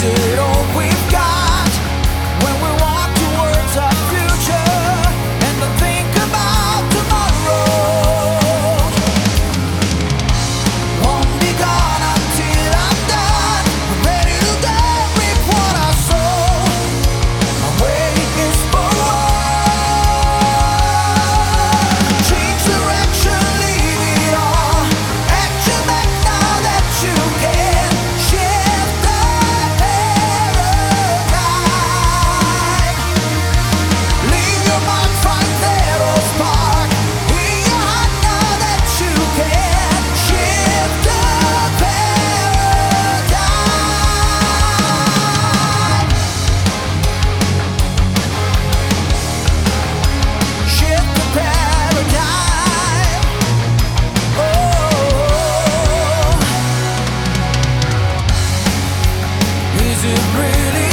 it always it really